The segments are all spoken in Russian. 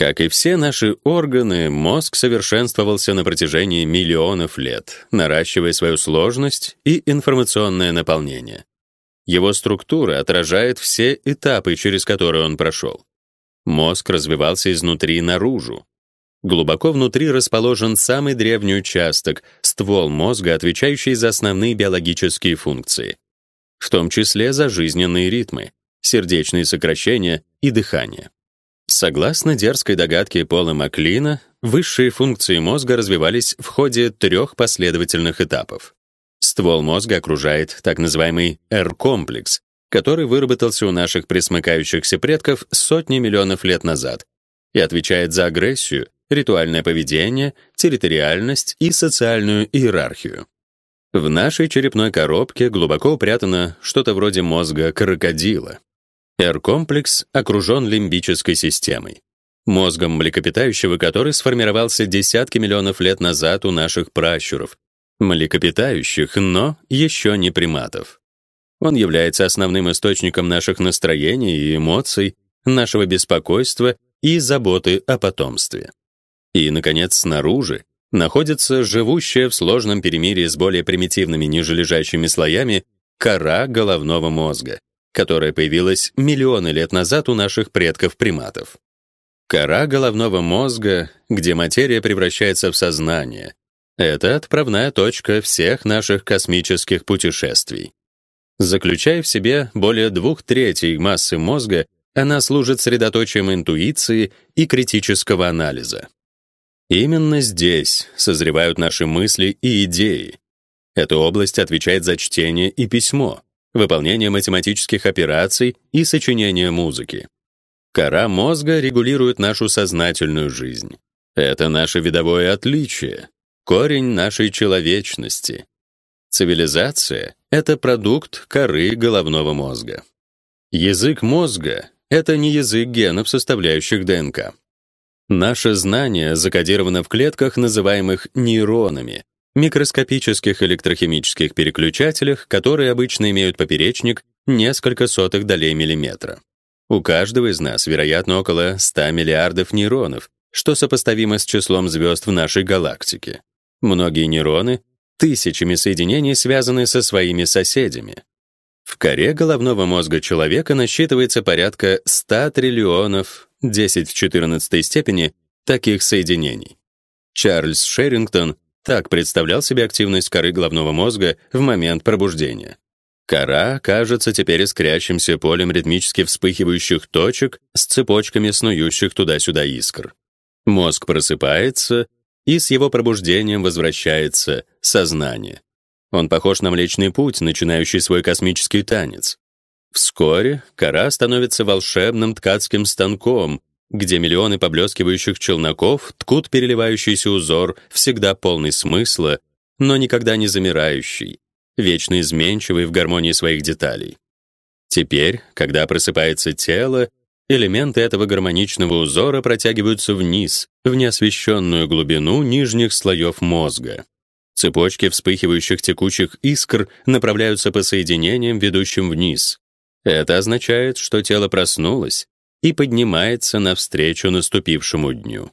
Как и все наши органы, мозг совершенствовался на протяжении миллионов лет, наращивая свою сложность и информационное наполнение. Его структура отражает все этапы, через которые он прошел. Мозг развивался изнутри наружу. Глубоко внутри расположен самый древний участок ствол мозга, отвечающий за основные биологические функции, в том числе за жизненные ритмы, сердечные сокращения и дыхание. Согласно дерзкой догадке Пола Маклина, высшие функции мозга развивались в ходе трех последовательных этапов. Ствол мозга окружает так называемый R-комплекс, который выработался у наших пресмыкающихся предков сотни миллионов лет назад и отвечает за агрессию, ритуальное поведение, территориальность и социальную иерархию. В нашей черепной коробке глубоко упрятано что-то вроде мозга крокодила. R-комплекс окружен лимбической системой, мозгом млекопитающего, который сформировался десятки миллионов лет назад у наших пращуров, млекопитающих, но еще не приматов. Он является основным источником наших настроений и эмоций, нашего беспокойства и заботы о потомстве. И, наконец, снаружи находится живущая в сложном перемирии с более примитивными нижележащими слоями кора головного мозга, которая появилась миллионы лет назад у наших предков-приматов. Кора головного мозга, где материя превращается в сознание, это отправная точка всех наших космических путешествий. Заключая в себе более двух третей массы мозга, она служит средоточием интуиции и критического анализа. Именно здесь созревают наши мысли и идеи. Эта область отвечает за чтение и письмо, выполнение математических операций и сочинение музыки. Кора мозга регулирует нашу сознательную жизнь. Это наше видовое отличие, корень нашей человечности. Цивилизация — это продукт коры головного мозга. Язык мозга — это не язык генов, составляющих ДНК. Наше знание закодировано в клетках, называемых нейронами, микроскопических электрохимических переключателях, которые обычно имеют поперечник несколько сотых долей миллиметра. У каждого из нас, вероятно, около 100 миллиардов нейронов, что сопоставимо с числом звезд в нашей галактике. Многие нейроны тысячами соединений связаны со своими соседями. В коре головного мозга человека насчитывается порядка 100 триллионов 10 в 14 степени таких соединений. Чарльз Шерингтон так представлял себе активность коры головного мозга в момент пробуждения. Кора кажется теперь искрящимся полем ритмически вспыхивающих точек с цепочками снующих туда-сюда искр. Мозг просыпается, и с его пробуждением возвращается сознание. Он похож на Млечный Путь, начинающий свой космический танец. Вскоре кора становится волшебным ткацким станком, где миллионы поблескивающих челноков ткут переливающийся узор, всегда полный смысла, но никогда не замирающий, вечно изменчивый в гармонии своих деталей. Теперь, когда просыпается тело, элементы этого гармоничного узора протягиваются вниз, в неосвещенную глубину нижних слоев мозга. Цепочки вспыхивающих текучих искр направляются по соединениям, ведущим вниз. Это означает, что тело проснулось, и поднимается навстречу наступившему дню.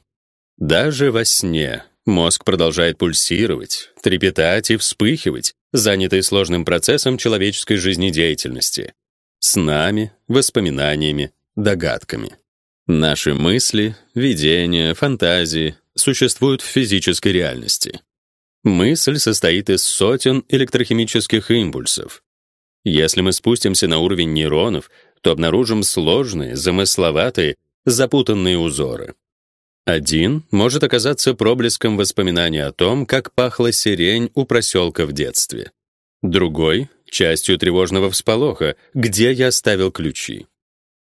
Даже во сне мозг продолжает пульсировать, трепетать и вспыхивать, занятый сложным процессом человеческой жизнедеятельности, снами, воспоминаниями, догадками. Наши мысли, видения, фантазии существуют в физической реальности. Мысль состоит из сотен электрохимических импульсов. Если мы спустимся на уровень нейронов, то обнаружим сложные, замысловатые, запутанные узоры. Один может оказаться проблеском воспоминания о том, как пахла сирень у проселка в детстве. Другой — частью тревожного всполоха, где я оставил ключи.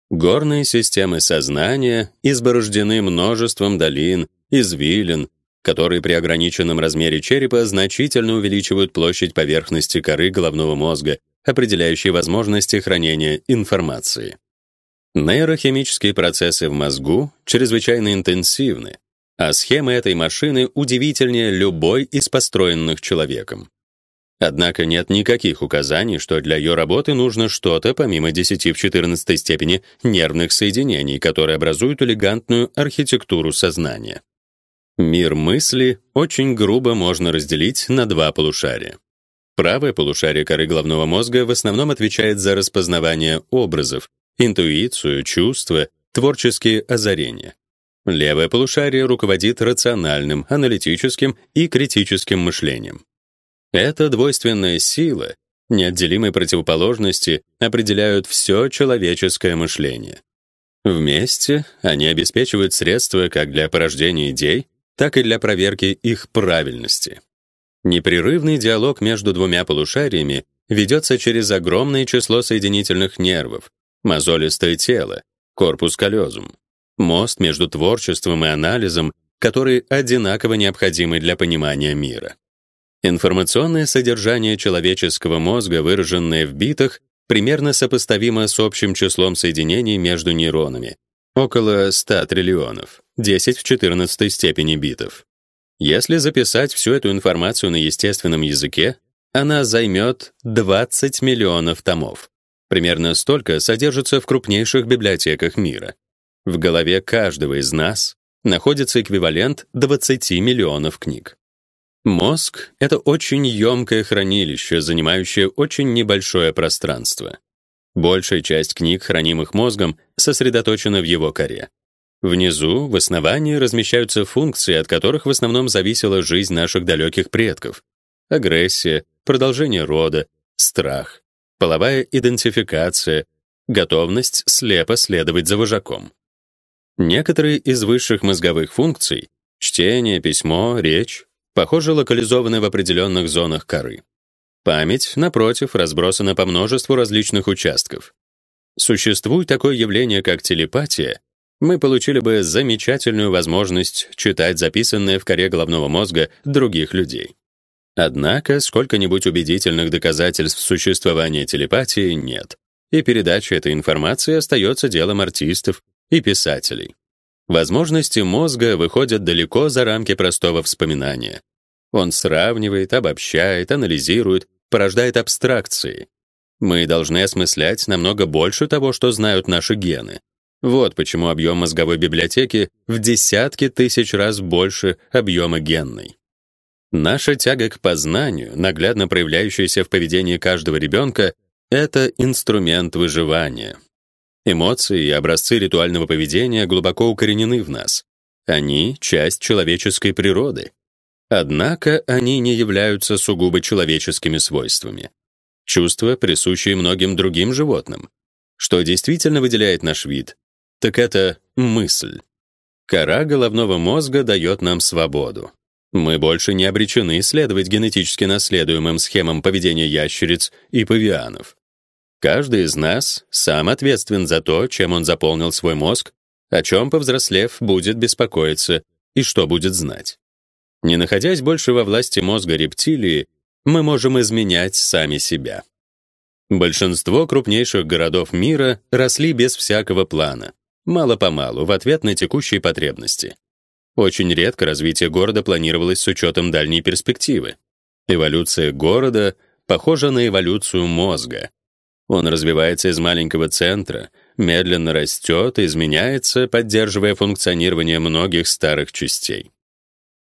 Горные системы сознания изборождены множеством долин, извилин, которые при ограниченном размере черепа значительно увеличивают площадь поверхности коры головного мозга определяющие возможности хранения информации. Нейрохимические процессы в мозгу чрезвычайно интенсивны, а схемы этой машины удивительнее любой из построенных человеком. Однако нет никаких указаний, что для ее работы нужно что-то помимо 10 в 14 степени нервных соединений, которые образуют элегантную архитектуру сознания. Мир мысли очень грубо можно разделить на два полушария. Правое полушарие коры головного мозга в основном отвечает за распознавание образов, интуицию, чувства, творческие озарения. Левое полушарие руководит рациональным, аналитическим и критическим мышлением. Эта двойственная сила, неотделимые противоположности, определяют все человеческое мышление. Вместе они обеспечивают средства как для порождения идей, так и для проверки их правильности. Непрерывный диалог между двумя полушариями ведется через огромное число соединительных нервов, мозолистое тело, корпус каллезум, мост между творчеством и анализом, который одинаково необходимы для понимания мира. Информационное содержание человеческого мозга, выраженное в битах, примерно сопоставимо с общим числом соединений между нейронами около 100 триллионов, 10 в 14 степени битов. Если записать всю эту информацию на естественном языке, она займет 20 миллионов томов. Примерно столько содержится в крупнейших библиотеках мира. В голове каждого из нас находится эквивалент 20 миллионов книг. Мозг — это очень емкое хранилище, занимающее очень небольшое пространство. Большая часть книг, хранимых мозгом, сосредоточена в его коре. Внизу, в основании, размещаются функции, от которых в основном зависела жизнь наших далеких предков. Агрессия, продолжение рода, страх, половая идентификация, готовность слепо следовать за вожаком. Некоторые из высших мозговых функций — чтение, письмо, речь похоже, локализованы в определенных зонах коры. Память, напротив, разбросана по множеству различных участков. Существует такое явление, как телепатия, мы получили бы замечательную возможность читать записанное в коре головного мозга других людей. Однако сколько-нибудь убедительных доказательств существования телепатии нет, и передача этой информации остается делом артистов и писателей. Возможности мозга выходят далеко за рамки простого вспоминания. Он сравнивает, обобщает, анализирует, порождает абстракции. Мы должны осмыслять намного больше того, что знают наши гены. Вот почему объем мозговой библиотеки в десятки тысяч раз больше объема генной. Наша тяга к познанию, наглядно проявляющаяся в поведении каждого ребенка, это инструмент выживания. Эмоции и образцы ритуального поведения глубоко укоренены в нас. Они часть человеческой природы. Однако они не являются сугубо человеческими свойствами. Чувства, присущие многим другим животным. Что действительно выделяет наш вид, так это мысль. Кора головного мозга дает нам свободу. Мы больше не обречены следовать генетически наследуемым схемам поведения ящериц и павианов. Каждый из нас сам ответственен за то, чем он заполнил свой мозг, о чем, повзрослев, будет беспокоиться и что будет знать. Не находясь больше во власти мозга рептилии, мы можем изменять сами себя. Большинство крупнейших городов мира росли без всякого плана, мало-помалу, в ответ на текущие потребности. Очень редко развитие города планировалось с учетом дальней перспективы. Эволюция города похожа на эволюцию мозга, он развивается из маленького центра, медленно растет и изменяется, поддерживая функционирование многих старых частей.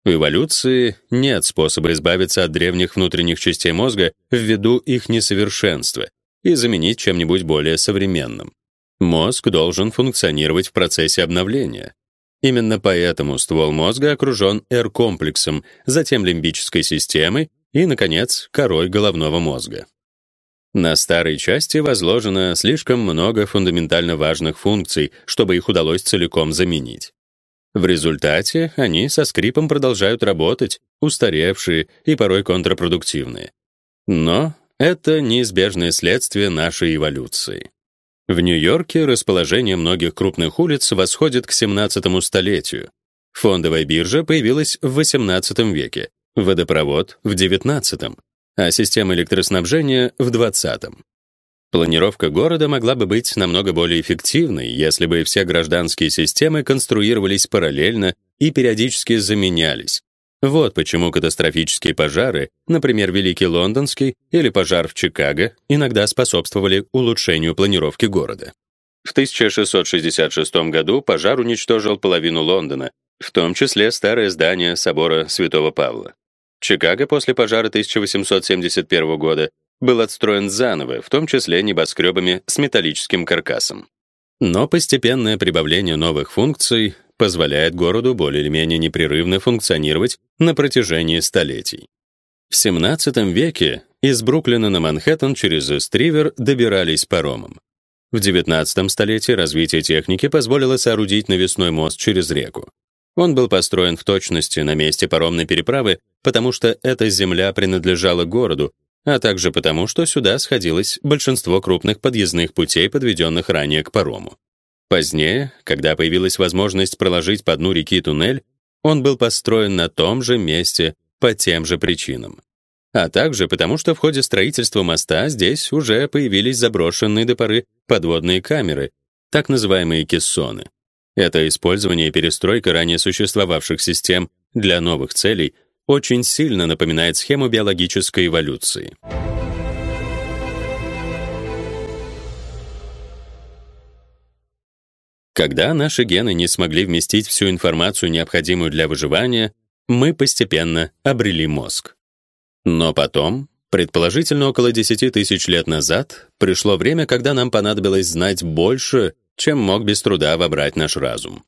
В эволюции нет способа избавиться от древних внутренних частей мозга ввиду их несовершенства и заменить чем-нибудь более современным. Мозг должен функционировать в процессе обновления. Именно поэтому ствол мозга окружен R-комплексом, затем лимбической системой и, наконец, корой головного мозга. На старой части возложено слишком много фундаментально важных функций, чтобы их удалось целиком заменить. В результате они со скрипом продолжают работать, устаревшие и порой контрпродуктивные. Но это неизбежное следствие нашей эволюции. В Нью-Йорке расположение многих крупных улиц восходит к 17 столетию. Фондовая биржа появилась в 18 веке, водопровод — в 19 а система электроснабжения — в 20-м. Планировка города могла бы быть намного более эффективной, если бы все гражданские системы конструировались параллельно и периодически заменялись, Вот почему катастрофические пожары, например, Великий Лондонский или пожар в Чикаго, иногда способствовали улучшению планировки города. В 1666 году пожар уничтожил половину Лондона, в том числе старое здание собора Святого Павла. Чикаго после пожара 1871 года был отстроен заново, в том числе небоскребами с металлическим каркасом. Но постепенное прибавление новых функций позволяет городу более или менее непрерывно функционировать на протяжении столетий. В XVII веке из Бруклина на Манхэттен через Эстривер добирались паромом. В XIX столетии развитие техники позволило соорудить навесной мост через реку. Он был построен в точности на месте паромной переправы, потому что эта земля принадлежала городу, а также потому, что сюда сходилось большинство крупных подъездных путей, подведенных ранее к парому. Позднее, когда появилась возможность проложить по дну реки туннель, он был построен на том же месте по тем же причинам. А также потому, что в ходе строительства моста здесь уже появились заброшенные до поры подводные камеры, так называемые кессоны. Это использование и перестройка ранее существовавших систем для новых целей очень сильно напоминает схему биологической эволюции. Когда наши гены не смогли вместить всю информацию, необходимую для выживания, мы постепенно обрели мозг. Но потом, предположительно около 10 тысяч лет назад, пришло время, когда нам понадобилось знать больше чем мог без труда вобрать наш разум.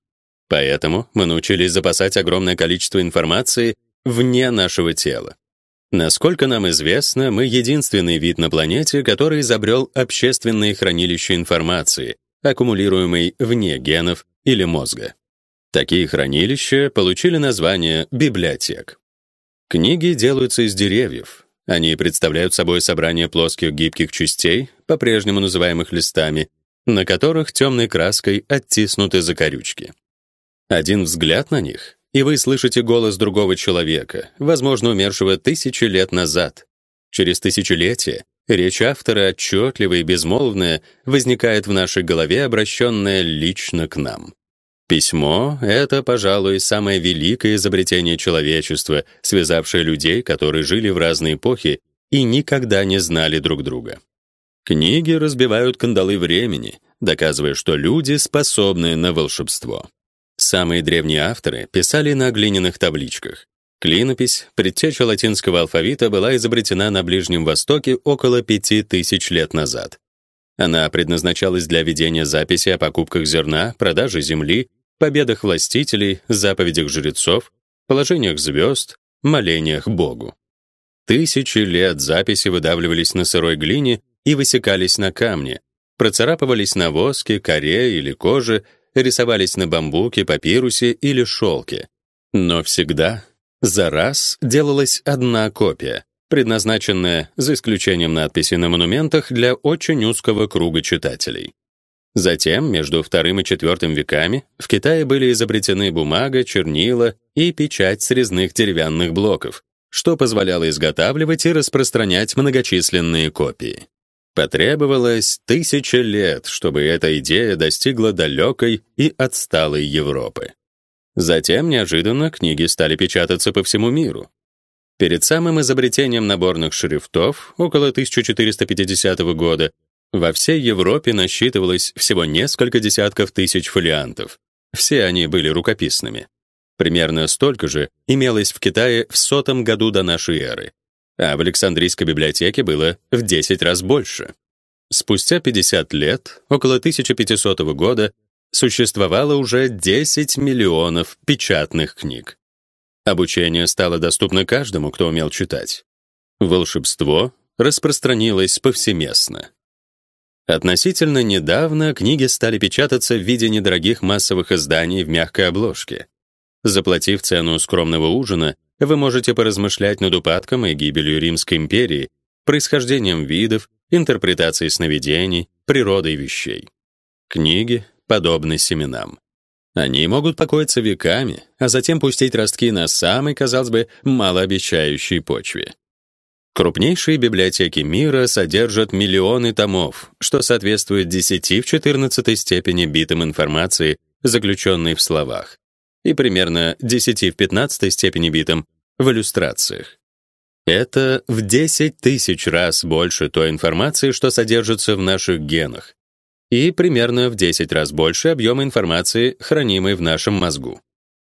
Поэтому мы научились запасать огромное количество информации вне нашего тела. Насколько нам известно, мы единственный вид на планете, который изобрел общественные хранилища информации, аккумулируемой вне генов или мозга. Такие хранилища получили название библиотек. Книги делаются из деревьев. Они представляют собой собрание плоских гибких частей, по-прежнему называемых листами, на которых темной краской оттиснуты закорючки. Один взгляд на них, и вы слышите голос другого человека, возможно, умершего тысячи лет назад. Через тысячелетия речь автора, отчетливая и безмолвная, возникает в нашей голове, обращенная лично к нам. Письмо — это, пожалуй, самое великое изобретение человечества, связавшее людей, которые жили в разные эпохи и никогда не знали друг друга. Книги разбивают кандалы времени, доказывая, что люди способны на волшебство. Самые древние авторы писали на глиняных табличках. Клинопись, предтеча латинского алфавита, была изобретена на Ближнем Востоке около 5000 лет назад. Она предназначалась для ведения записи о покупках зерна, продаже земли, победах властителей, заповедях жрецов, положениях звезд, молениях Богу. Тысячи лет записи выдавливались на сырой глине и высекались на камне, процарапывались на воске, коре или коже, рисовались на бамбуке, папирусе или шелке. Но всегда за раз делалась одна копия, предназначенная, за исключением надписей на монументах, для очень узкого круга читателей. Затем, между II и IV веками, в Китае были изобретены бумага, чернила и печать с резных деревянных блоков, что позволяло изготавливать и распространять многочисленные копии. Потребовалось тысячи лет, чтобы эта идея достигла далекой и отсталой Европы. Затем неожиданно книги стали печататься по всему миру. Перед самым изобретением наборных шрифтов, около 1450 года, во всей Европе насчитывалось всего несколько десятков тысяч фолиантов. Все они были рукописными. Примерно столько же имелось в Китае в сотом году до нашей эры а в Александрийской библиотеке было в 10 раз больше. Спустя 50 лет, около 1500 года, существовало уже 10 миллионов печатных книг. Обучение стало доступно каждому, кто умел читать. Волшебство распространилось повсеместно. Относительно недавно книги стали печататься в виде недорогих массовых изданий в мягкой обложке. Заплатив цену скромного ужина, вы можете поразмышлять над упадком и гибелью Римской империи, происхождением видов, интерпретацией сновидений, природой вещей. Книги подобны семенам. Они могут покоиться веками, а затем пустить ростки на самой, казалось бы, малообещающей почве. Крупнейшие библиотеки мира содержат миллионы томов, что соответствует 10 в 14 степени битам информации, заключенной в словах и примерно 10 в 15 степени битом в иллюстрациях. Это в 10 тысяч раз больше той информации, что содержится в наших генах, и примерно в 10 раз больше объема информации, хранимой в нашем мозгу.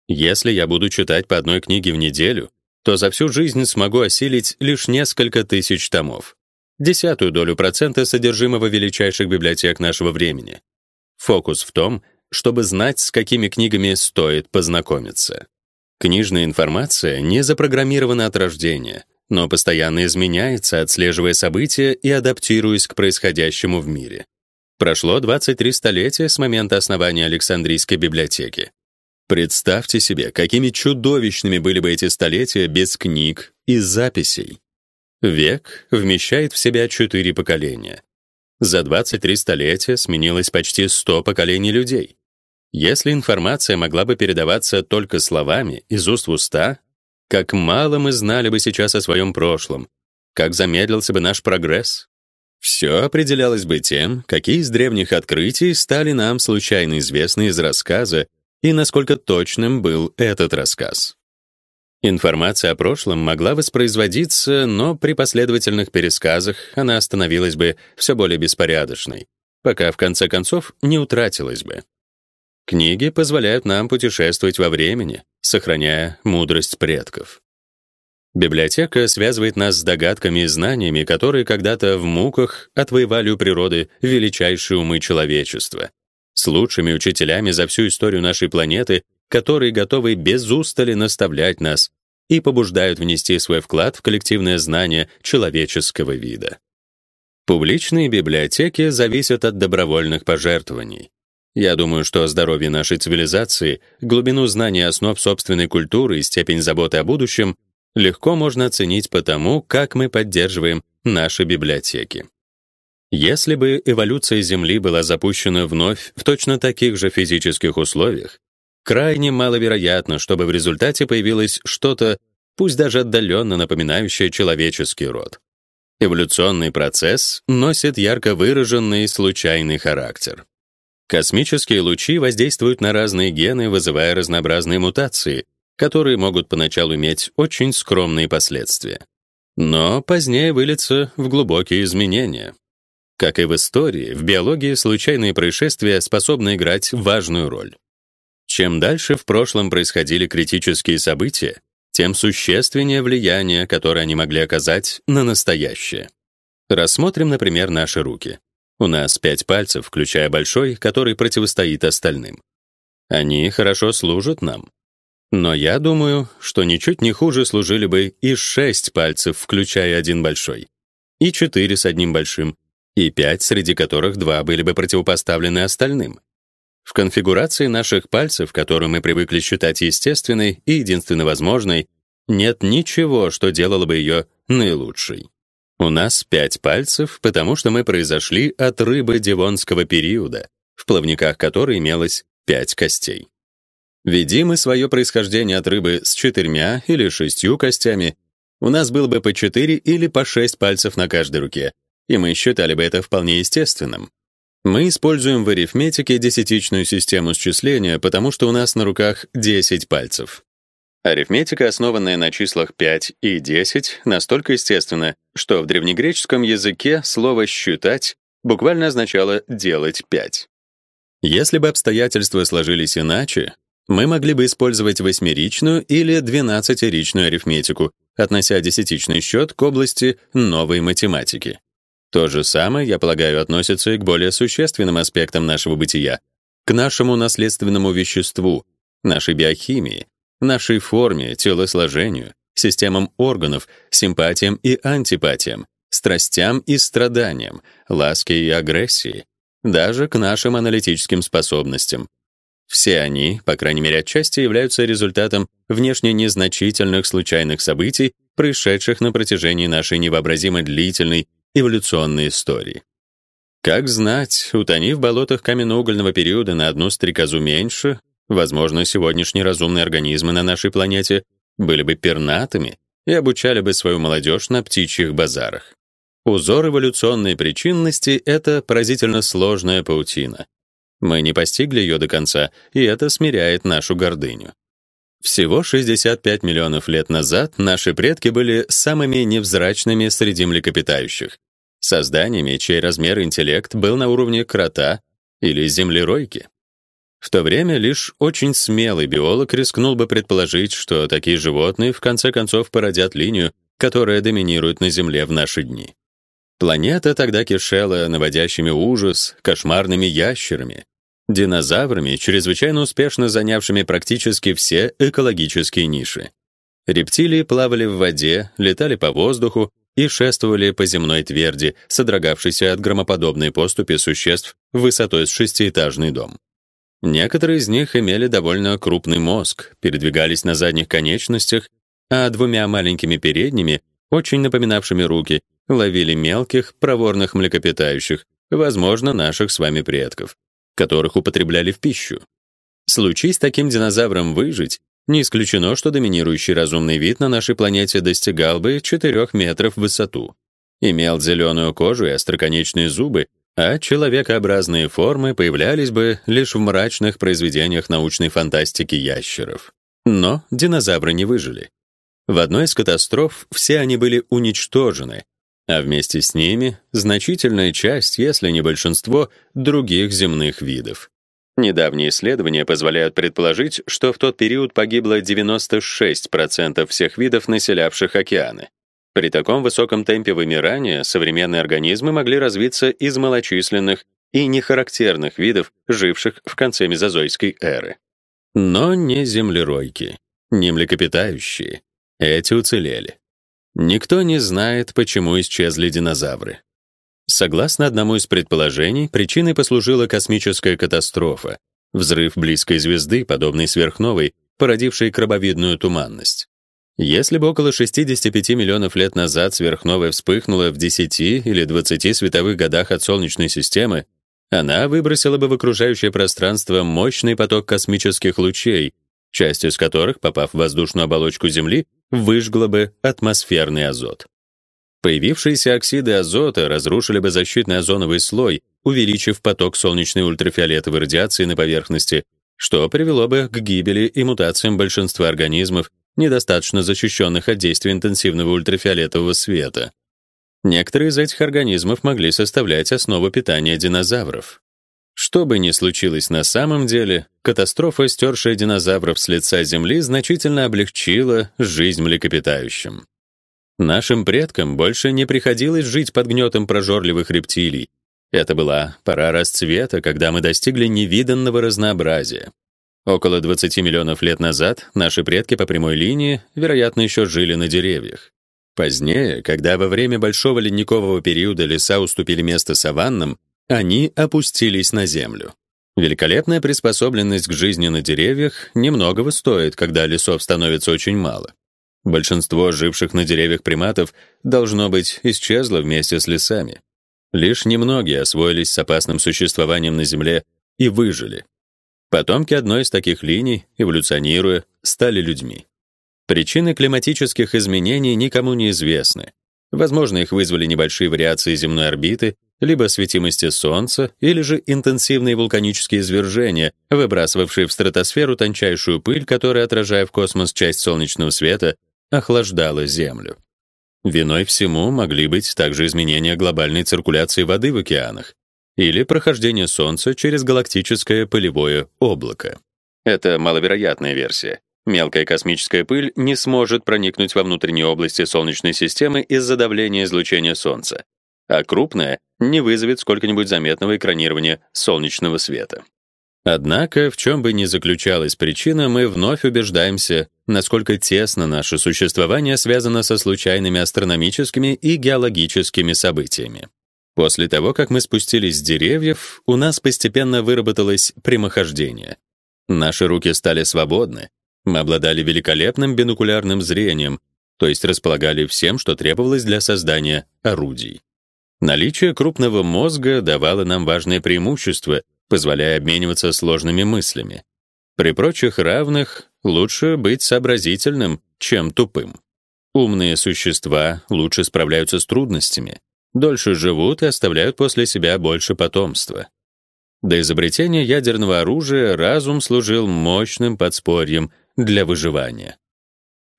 Если я буду читать по одной книге в неделю, то за всю жизнь смогу осилить лишь несколько тысяч томов, десятую долю процента содержимого величайших библиотек нашего времени. Фокус в том, чтобы знать, с какими книгами стоит познакомиться. Книжная информация не запрограммирована от рождения, но постоянно изменяется, отслеживая события и адаптируясь к происходящему в мире. Прошло 23 столетия с момента основания Александрийской библиотеки. Представьте себе, какими чудовищными были бы эти столетия без книг и записей. Век вмещает в себя четыре поколения. За 23 столетия сменилось почти 100 поколений людей. Если информация могла бы передаваться только словами, из уст в уста, как мало мы знали бы сейчас о своем прошлом, как замедлился бы наш прогресс. Все определялось бы тем, какие из древних открытий стали нам случайно известны из рассказа и насколько точным был этот рассказ. Информация о прошлом могла воспроизводиться, но при последовательных пересказах она становилась бы все более беспорядочной, пока в конце концов не утратилась бы. Книги позволяют нам путешествовать во времени, сохраняя мудрость предков. Библиотека связывает нас с догадками и знаниями, которые когда-то в муках отвоевали у природы величайшие умы человечества, с лучшими учителями за всю историю нашей планеты, которые готовы без устали наставлять нас и побуждают внести свой вклад в коллективное знание человеческого вида. Публичные библиотеки зависят от добровольных пожертвований. Я думаю, что здоровье нашей цивилизации, глубину знания основ собственной культуры и степень заботы о будущем легко можно оценить по тому, как мы поддерживаем наши библиотеки. Если бы эволюция Земли была запущена вновь в точно таких же физических условиях, крайне маловероятно, чтобы в результате появилось что-то, пусть даже отдаленно напоминающее человеческий род. Эволюционный процесс носит ярко выраженный случайный характер. Космические лучи воздействуют на разные гены, вызывая разнообразные мутации, которые могут поначалу иметь очень скромные последствия, но позднее выльются в глубокие изменения. Как и в истории, в биологии случайные происшествия способны играть важную роль. Чем дальше в прошлом происходили критические события, тем существеннее влияние, которое они могли оказать на настоящее. Рассмотрим, например, наши руки. У нас пять пальцев, включая большой, который противостоит остальным. Они хорошо служат нам, но я думаю, что ничуть не хуже служили бы и шесть пальцев, включая один большой, и четыре с одним большим, и пять, среди которых два были бы противопоставлены остальным. В конфигурации наших пальцев, которую мы привыкли считать естественной и единственно возможной, нет ничего, что делало бы ее наилучшей. У нас пять пальцев, потому что мы произошли от рыбы девонского периода, в плавниках которой имелось пять костей. Веди мы свое происхождение от рыбы с четырьмя или шестью костями, у нас было бы по четыре или по шесть пальцев на каждой руке, и мы считали бы это вполне естественным. Мы используем в арифметике десятичную систему счисления, потому что у нас на руках 10 пальцев. Арифметика, основанная на числах 5 и 10, настолько естественна, что в древнегреческом языке слово «считать» буквально означало «делать 5». Если бы обстоятельства сложились иначе, мы могли бы использовать восьмеричную или двенадцатиричную арифметику, относя десятичный счет к области новой математики. То же самое, я полагаю, относится и к более существенным аспектам нашего бытия, к нашему наследственному веществу, нашей биохимии, нашей форме, телосложению, системам органов, симпатиям и антипатиям, страстям и страданиям, ласке и агрессии, даже к нашим аналитическим способностям, все они, по крайней мере отчасти, являются результатом внешне незначительных случайных событий, происшедших на протяжении нашей невообразимо длительной эволюционной истории. Как знать, утони в болотах каменно-угольного периода на одну стрекозу меньше, возможно, сегодняшние разумные организмы на нашей планете были бы пернатыми и обучали бы свою молодежь на птичьих базарах. Узор эволюционной причинности — это поразительно сложная паутина, мы не постигли ее до конца, и это смиряет нашу гордыню. Всего 65 миллионов лет назад наши предки были самыми невзрачными среди млекопитающих, созданиями, чей размер интеллект был на уровне крота или землеройки. В то время лишь очень смелый биолог рискнул бы предположить, что такие животные в конце концов породят линию, которая доминирует на Земле в наши дни. Планета тогда кишела наводящими ужас, кошмарными ящерами, динозаврами, чрезвычайно успешно занявшими практически все экологические ниши. Рептилии плавали в воде, летали по воздуху и шествовали по земной тверди, содрогавшейся от громоподобной поступи существ высотой с шестиэтажный дом. Некоторые из них имели довольно крупный мозг, передвигались на задних конечностях, а двумя маленькими передними, очень напоминавшими руки, ловили мелких, проворных млекопитающих, возможно, наших с вами предков которых употребляли в пищу. Случись таким динозаврам выжить, не исключено, что доминирующий разумный вид на нашей планете достигал бы 4 метров в высоту, имел зеленую кожу и остроконечные зубы, а человекообразные формы появлялись бы лишь в мрачных произведениях научной фантастики ящеров. Но динозавры не выжили. В одной из катастроф все они были уничтожены, а вместе с ними значительная часть, если не большинство, других земных видов. Недавние исследования позволяют предположить, что в тот период погибло 96% всех видов, населявших океаны. При таком высоком темпе вымирания современные организмы могли развиться из малочисленных и нехарактерных видов, живших в конце мезозойской эры. Но не землеройки, не млекопитающие. Эти уцелели. Никто не знает, почему исчезли динозавры. Согласно одному из предположений, причиной послужила космическая катастрофа, взрыв близкой звезды, подобной сверхновой, породившей крабовидную туманность. Если бы около 65 миллионов лет назад сверхновая вспыхнула в 10 или 20 световых годах от Солнечной системы, она выбросила бы в окружающее пространство мощный поток космических лучей, часть из которых, попав в воздушную оболочку Земли, выжгла бы атмосферный азот. Появившиеся оксиды азота разрушили бы защитный озоновый слой, увеличив поток солнечной ультрафиолетовой радиации на поверхности, что привело бы к гибели и мутациям большинства организмов, недостаточно защищенных от действия интенсивного ультрафиолетового света. Некоторые из этих организмов могли составлять основу питания динозавров. Что бы ни случилось на самом деле, катастрофа, стершая динозавров с лица Земли, значительно облегчила жизнь млекопитающим. Нашим предкам больше не приходилось жить под гнетом прожорливых рептилий. Это была пора расцвета, когда мы достигли невиданного разнообразия. Около 20 миллионов лет назад наши предки по прямой линии, вероятно, еще жили на деревьях. Позднее, когда во время большого ледникового периода леса уступили место саваннам, они опустились на землю. Великолепная приспособленность к жизни на деревьях немногого стоит, когда лесов становится очень мало. Большинство живших на деревьях приматов должно быть исчезло вместе с лесами. Лишь немногие освоились с опасным существованием на земле и выжили. Потомки одной из таких линий, эволюционируя, стали людьми. Причины климатических изменений никому не известны. Возможно, их вызвали небольшие вариации земной орбиты либо светимости Солнца, или же интенсивные вулканические извержения, выбрасывавшие в стратосферу тончайшую пыль, которая, отражая в космос часть солнечного света, охлаждала Землю. Виной всему могли быть также изменения глобальной циркуляции воды в океанах или прохождение Солнца через галактическое пылевое облако. Это маловероятная версия. Мелкая космическая пыль не сможет проникнуть во внутренние области Солнечной системы из-за давления излучения Солнца а крупная не вызовет сколько-нибудь заметного экранирования солнечного света. Однако, в чем бы ни заключалась причина, мы вновь убеждаемся, насколько тесно наше существование связано со случайными астрономическими и геологическими событиями. После того, как мы спустились с деревьев, у нас постепенно выработалось прямохождение. Наши руки стали свободны. Мы обладали великолепным бинокулярным зрением, то есть располагали всем, что требовалось для создания орудий. Наличие крупного мозга давало нам важное преимущество, позволяя обмениваться сложными мыслями. При прочих равных лучше быть сообразительным, чем тупым. Умные существа лучше справляются с трудностями, дольше живут и оставляют после себя больше потомства. До изобретения ядерного оружия разум служил мощным подспорьем, для выживания.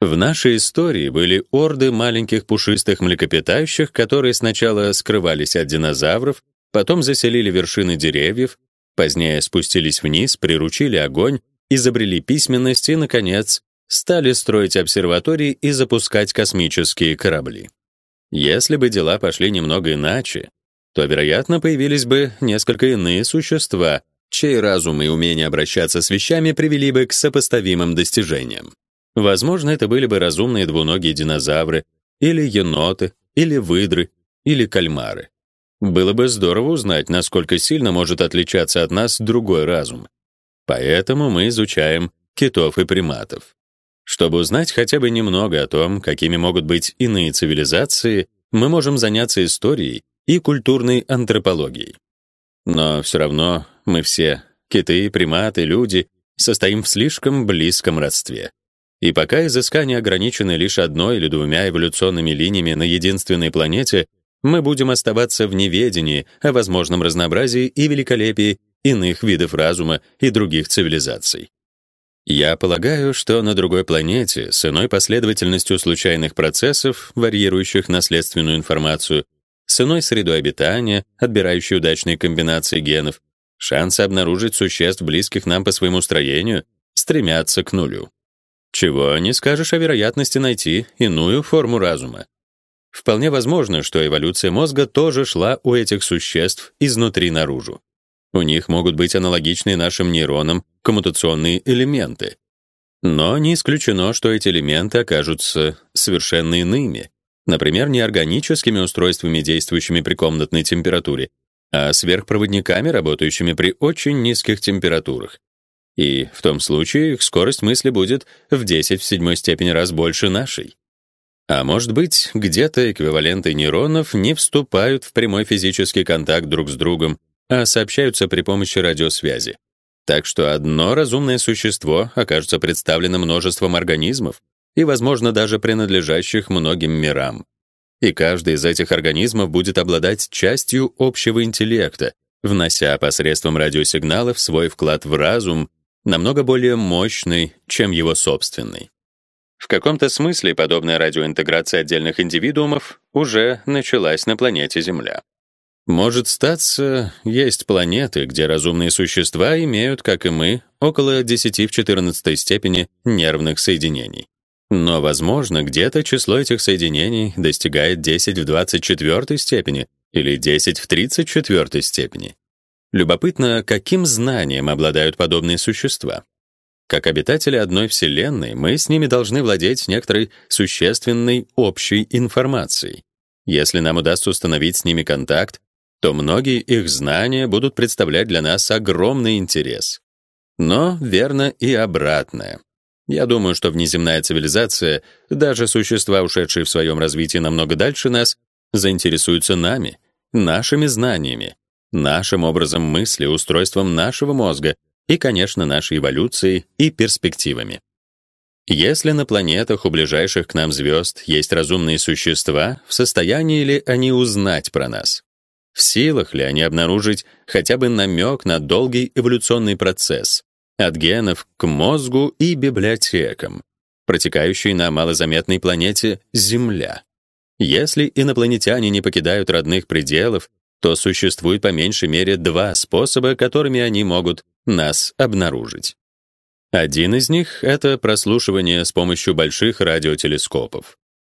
В нашей истории были орды маленьких пушистых млекопитающих, которые сначала скрывались от динозавров, потом заселили вершины деревьев, позднее спустились вниз, приручили огонь, изобрели письменность и наконец стали строить обсерватории и запускать космические корабли. Если бы дела пошли немного иначе, то, вероятно, появились бы несколько иные существа, чей разум и умение обращаться с вещами привели бы к сопоставимым достижениям. Возможно, это были бы разумные двуногие динозавры, или еноты, или выдры, или кальмары. Было бы здорово узнать, насколько сильно может отличаться от нас другой разум. Поэтому мы изучаем китов и приматов. Чтобы узнать хотя бы немного о том, какими могут быть иные цивилизации, мы можем заняться историей и культурной антропологией. Но все равно мы все, киты, приматы, люди, состоим в слишком близком родстве. И пока изыскания ограничены лишь одной или двумя эволюционными линиями на единственной планете, мы будем оставаться в неведении о возможном разнообразии и великолепии иных видов разума и других цивилизаций. Я полагаю, что на другой планете с иной последовательностью случайных процессов, варьирующих наследственную информацию, с иной средой обитания, отбирающей удачные комбинации генов, шансы обнаружить существ, близких нам по своему строению, стремятся к нулю. Чего не скажешь о вероятности найти иную форму разума. Вполне возможно, что эволюция мозга тоже шла у этих существ изнутри наружу. У них могут быть аналогичные нашим нейронам коммутационные элементы. Но не исключено, что эти элементы окажутся совершенно иными, например, не органическими устройствами, действующими при комнатной температуре, а сверхпроводниками, работающими при очень низких температурах. И в том случае их скорость мысли будет в 10 в седьмой степени раз больше нашей. А может быть, где-то эквиваленты нейронов не вступают в прямой физический контакт друг с другом, а сообщаются при помощи радиосвязи. Так что одно разумное существо окажется представлено множеством организмов и, возможно, даже принадлежащих многим мирам. И каждый из этих организмов будет обладать частью общего интеллекта, внося посредством радиосигналов свой вклад в разум, намного более мощный, чем его собственный. В каком-то смысле подобная радиоинтеграция отдельных индивидуумов уже началась на планете Земля. Может статься, есть планеты, где разумные существа имеют, как и мы, около 10 в 14 степени нервных соединений. Но, возможно, где-то число этих соединений достигает 10 в 24 степени или 10 в 34 степени. Любопытно, каким знанием обладают подобные существа. Как обитатели одной вселенной, мы с ними должны владеть некоторой существенной общей информацией. Если нам удастся установить с ними контакт, то многие их знания будут представлять для нас огромный интерес. Но верно и обратное. Я думаю, что внеземная цивилизация, даже существа, ушедшие в своем развитии намного дальше нас, заинтересуются нами, нашими знаниями, нашим образом мысли, устройством нашего мозга и, конечно, нашей эволюцией и перспективами. Если на планетах у ближайших к нам звезд есть разумные существа, в состоянии ли они узнать про нас? В силах ли они обнаружить хотя бы намек на долгий эволюционный процесс от генов к мозгу и библиотекам, протекающий на малозаметной планете Земля? Если инопланетяне не покидают родных пределов, то существует по меньшей мере два способа, которыми они могут нас обнаружить. Один из них — это прослушивание с помощью больших радиотелескопов.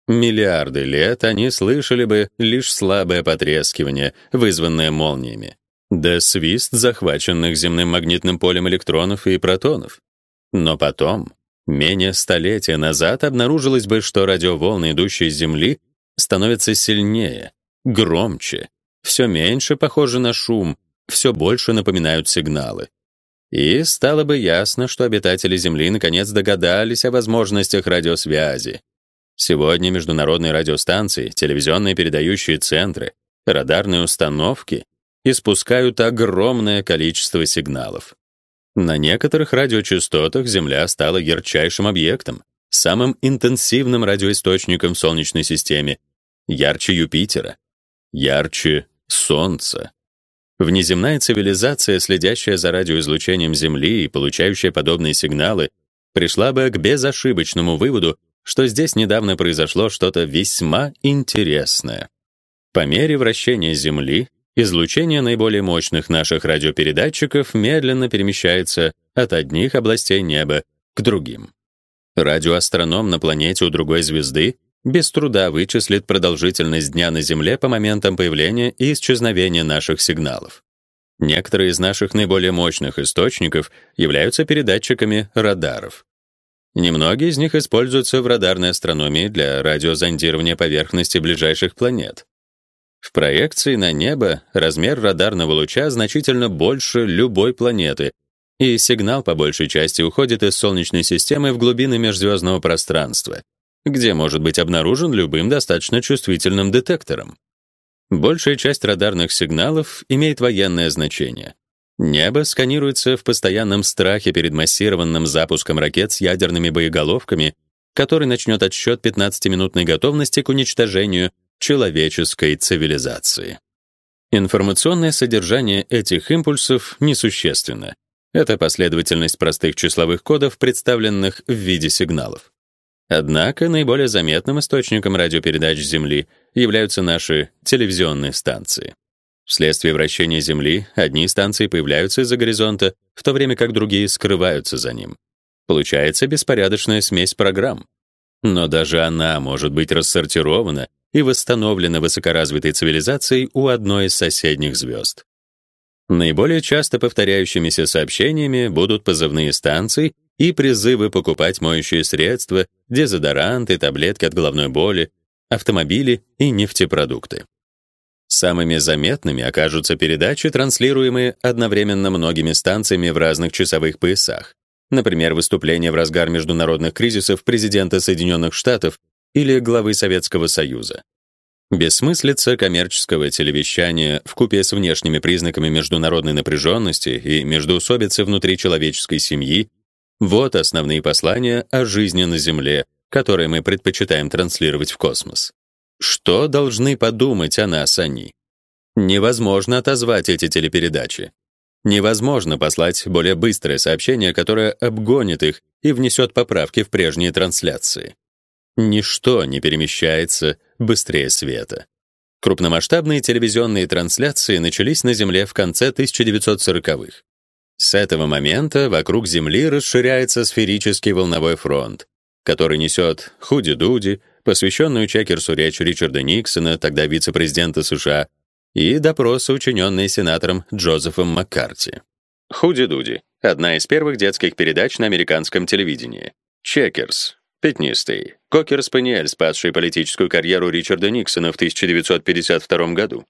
Миллиарды лет они слышали бы лишь слабое потрескивание, вызванное молниями, да свист захваченных земным магнитным полем электронов и протонов. Но потом, менее столетия назад, обнаружилось бы, что радиоволны, идущие с Земли, становятся сильнее, громче, все меньше похожи на шум, все больше напоминают сигналы. И стало бы ясно, что обитатели Земли наконец догадались о возможностях радиосвязи, Сегодня международные радиостанции, телевизионные передающие центры, радарные установки испускают огромное количество сигналов. На некоторых радиочастотах Земля стала ярчайшим объектом, самым интенсивным радиоисточником в Солнечной системе, ярче Юпитера, ярче Солнца. Внеземная цивилизация, следящая за радиоизлучением Земли и получающая подобные сигналы, пришла бы к безошибочному выводу, что здесь недавно произошло что-то весьма интересное. По мере вращения Земли излучение наиболее мощных наших радиопередатчиков медленно перемещается от одних областей неба к другим. Радиоастроном на планете у другой звезды без труда вычислит продолжительность дня на Земле по моментам появления и исчезновения наших сигналов. Некоторые из наших наиболее мощных источников являются передатчиками радаров. Немногие из них используются в радарной астрономии для радиозондирования поверхности ближайших планет. В проекции на небо размер радарного луча значительно больше любой планеты, и сигнал по большей части уходит из Солнечной системы в глубины межзвездного пространства, где может быть обнаружен любым достаточно чувствительным детектором. Большая часть радарных сигналов имеет военное значение. Небо сканируется в постоянном страхе перед массированным запуском ракет с ядерными боеголовками, который начнет отсчет 15-минутной готовности к уничтожению человеческой цивилизации. Информационное содержание этих импульсов несущественно. Это последовательность простых числовых кодов, представленных в виде сигналов. Однако наиболее заметным источником радиопередач Земли являются наши телевизионные станции. Вследствие вращения Земли одни станции появляются из-за горизонта, в то время как другие скрываются за ним. Получается беспорядочная смесь программ. Но даже она может быть рассортирована и восстановлена высокоразвитой цивилизацией у одной из соседних звезд. Наиболее часто повторяющимися сообщениями будут позывные станций и призывы покупать моющие средства, дезодоранты, таблетки от головной боли, автомобили и нефтепродукты. Самыми заметными окажутся передачи, транслируемые одновременно многими станциями в разных часовых поясах. Например, выступления в разгар международных кризисов президента Соединенных Штатов или главы Советского Союза. Бессмыслица коммерческого телевещания вкупе с внешними признаками международной напряженности и междоусобицы внутри человеческой семьи вот основные послания о жизни на Земле, которые мы предпочитаем транслировать в космос. Что должны подумать о нас они? Невозможно отозвать эти телепередачи. Невозможно послать более быстрое сообщение, которое обгонит их и внесет поправки в прежние трансляции. Ничто не перемещается быстрее света. Крупномасштабные телевизионные трансляции начались на Земле в конце 1940-х. С этого момента вокруг Земли расширяется сферический волновой фронт, который несет худи-дуди, посвященную Чекерсу речь Ричарда Никсона, тогда вице-президента США, и допросы, учиненные сенатором Джозефом Маккарти. Худи-дуди — одна из первых детских передач на американском телевидении. Чекерс — пятнистый. Кокер-спаниель, спасший политическую карьеру Ричарда Никсона в 1952 году.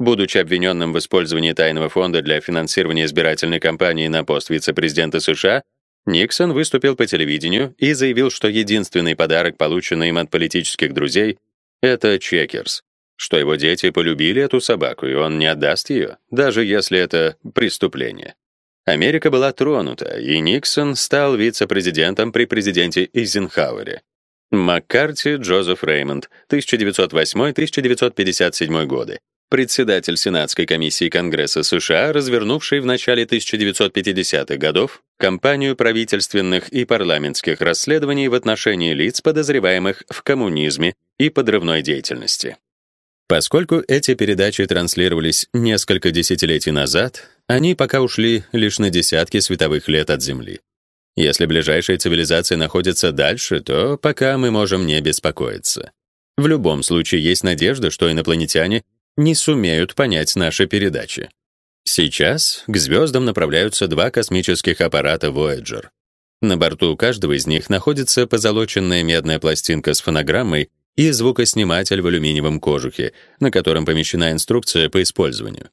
Будучи обвиненным в использовании тайного фонда для финансирования избирательной кампании на пост вице-президента США, Никсон выступил по телевидению и заявил, что единственный подарок, полученный им от политических друзей, это чекерс, что его дети полюбили эту собаку, и он не отдаст ее, даже если это преступление. Америка была тронута, и Никсон стал вице-президентом при президенте Эйзенхауэре. Маккарти Джозеф Реймонд, 1908-1957 годы, председатель Сенатской комиссии Конгресса США, развернувший в начале 1950-х годов кампанию правительственных и парламентских расследований в отношении лиц, подозреваемых в коммунизме и подрывной деятельности. Поскольку эти передачи транслировались несколько десятилетий назад, они пока ушли лишь на десятки световых лет от Земли. Если ближайшая цивилизация находится дальше, то пока мы можем не беспокоиться. В любом случае есть надежда, что инопланетяне не сумеют понять наши передачи. Сейчас к звездам направляются два космических аппарата Voyager. На борту каждого из них находится позолоченная медная пластинка с фонограммой и звукосниматель в алюминиевом кожухе, на котором помещена инструкция по использованию.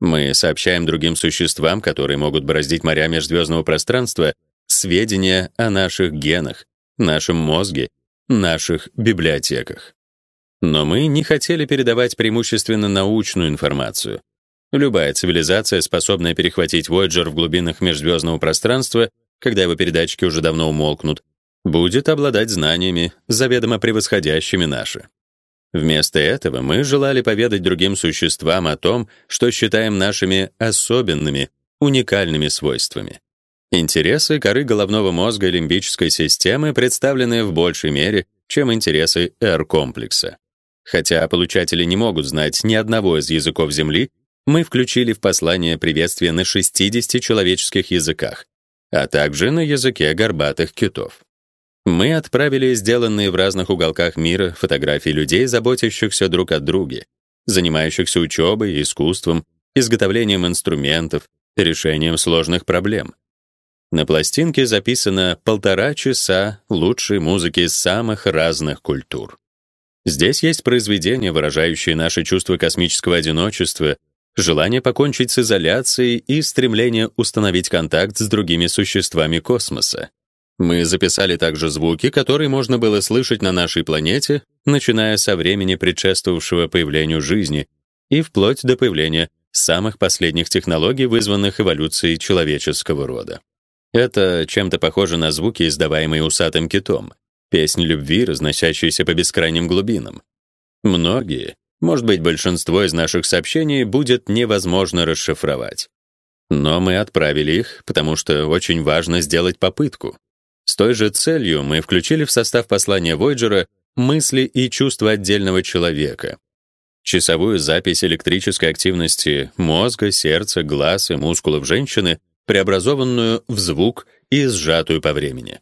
Мы сообщаем другим существам, которые могут бороздить моря межзвездного пространства, сведения о наших генах, нашем мозге, наших библиотеках. Но мы не хотели передавать преимущественно научную информацию. Любая цивилизация, способная перехватить Voyager в глубинах межзвездного пространства, когда его передатчики уже давно умолкнут, будет обладать знаниями, заведомо превосходящими наши. Вместо этого мы желали поведать другим существам о том, что считаем нашими особенными, уникальными свойствами. Интересы коры головного мозга лимбической системы представлены в большей мере, чем интересы R-комплекса. Хотя получатели не могут знать ни одного из языков Земли, мы включили в послание приветствие на 60 человеческих языках, а также на языке горбатых китов. Мы отправили сделанные в разных уголках мира фотографии людей, заботящихся друг о друге, занимающихся учебой, искусством, изготовлением инструментов, решением сложных проблем. На пластинке записано полтора часа лучшей музыки из самых разных культур. Здесь есть произведения, выражающие наши чувства космического одиночества, желание покончить с изоляцией и стремление установить контакт с другими существами космоса. Мы записали также звуки, которые можно было слышать на нашей планете, начиная со времени предшествовавшего появлению жизни и вплоть до появления самых последних технологий, вызванных эволюцией человеческого рода. Это чем-то похоже на звуки, издаваемые усатым китом, песнь любви, разносящаяся по бескрайним глубинам. Многие, может быть, большинство из наших сообщений будет невозможно расшифровать. Но мы отправили их, потому что очень важно сделать попытку. С той же целью мы включили в состав послания Voyager мысли и чувства отдельного человека. Часовую запись электрической активности мозга, сердца, глаз и мускулов женщины, преобразованную в звук и сжатую по времени.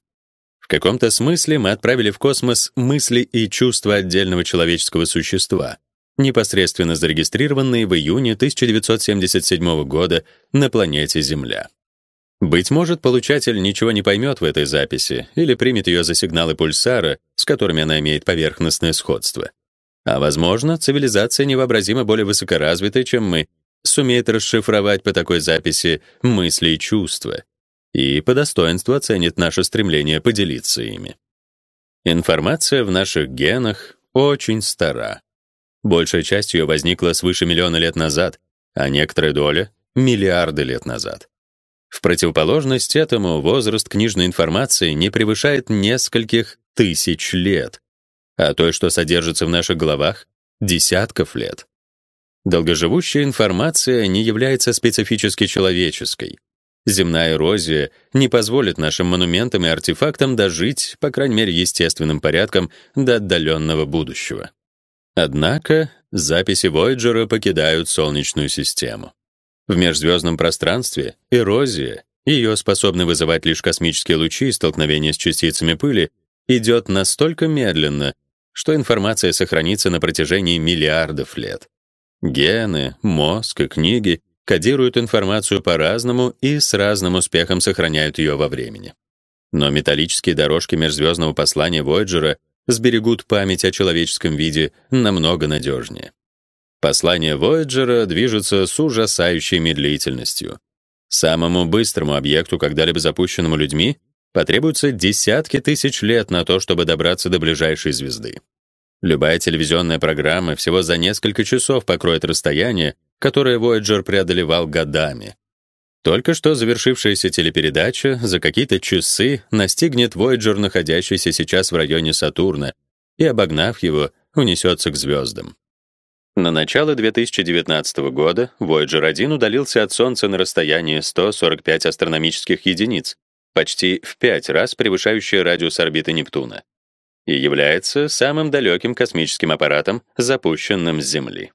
В каком-то смысле мы отправили в космос мысли и чувства отдельного человеческого существа, непосредственно зарегистрированные в июне 1977 года на планете Земля. Быть может, получатель ничего не поймет в этой записи или примет ее за сигналы пульсара, с которыми она имеет поверхностное сходство. А возможно, цивилизация невообразимо более высокоразвитая, чем мы, сумеет расшифровать по такой записи мысли и чувства и по достоинству оценит наше стремление поделиться ими. Информация в наших генах очень стара. Большая часть ее возникла свыше миллиона лет назад, а некоторая доля — миллиарды лет назад. В противоположность этому возраст книжной информации не превышает нескольких тысяч лет, а той, что содержится в наших головах, десятков лет. Долгоживущая информация не является специфически человеческой. Земная эрозия не позволит нашим монументам и артефактам дожить, по крайней мере, естественным порядком до отдаленного будущего. Однако записи Voyager покидают солнечную систему. В межзвездном пространстве эрозия, ее способны вызывать лишь космические лучи и столкновения с частицами пыли, идет настолько медленно, что информация сохранится на протяжении миллиардов лет. Гены, мозг и книги кодируют информацию по-разному и с разным успехом сохраняют ее во времени. Но металлические дорожки межзвездного послания Voyager сберегут память о человеческом виде намного надежнее. Послание Voyager движется с ужасающей медлительностью. Самому быстрому объекту, когда-либо запущенному людьми, потребуется десятки тысяч лет на то, чтобы добраться до ближайшей звезды. Любая телевизионная программа всего за несколько часов покроет расстояние, которое Voyager преодолевал годами. Только что завершившаяся телепередача за какие-то часы настигнет Voyager, находящийся сейчас в районе Сатурна, и, обогнав его, унесется к звездам. На начало 2019 года Voyager 1 удалился от Солнца на расстояние 145 астрономических единиц, почти в 5 раз превышающее радиус орбиты Нептуна, и является самым далеким космическим аппаратом, запущенным с Земли.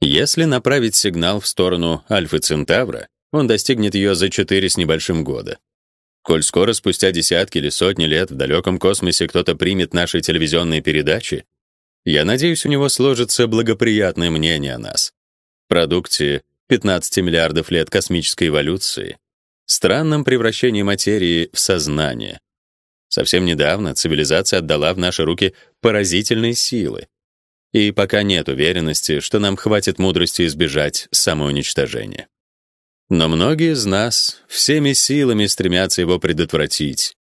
Если направить сигнал в сторону Альфы Центавра, он достигнет ее за 4 с небольшим года. Коль скоро спустя десятки или сотни лет в далеком космосе кто-то примет наши телевизионные передачи, я надеюсь, у него сложится благоприятное мнение о нас. Продукте 15 миллиардов лет космической эволюции, странном превращении материи в сознание. Совсем недавно цивилизация отдала в наши руки поразительные силы. И пока нет уверенности, что нам хватит мудрости избежать самоуничтожения. Но многие из нас всеми силами стремятся его предотвратить.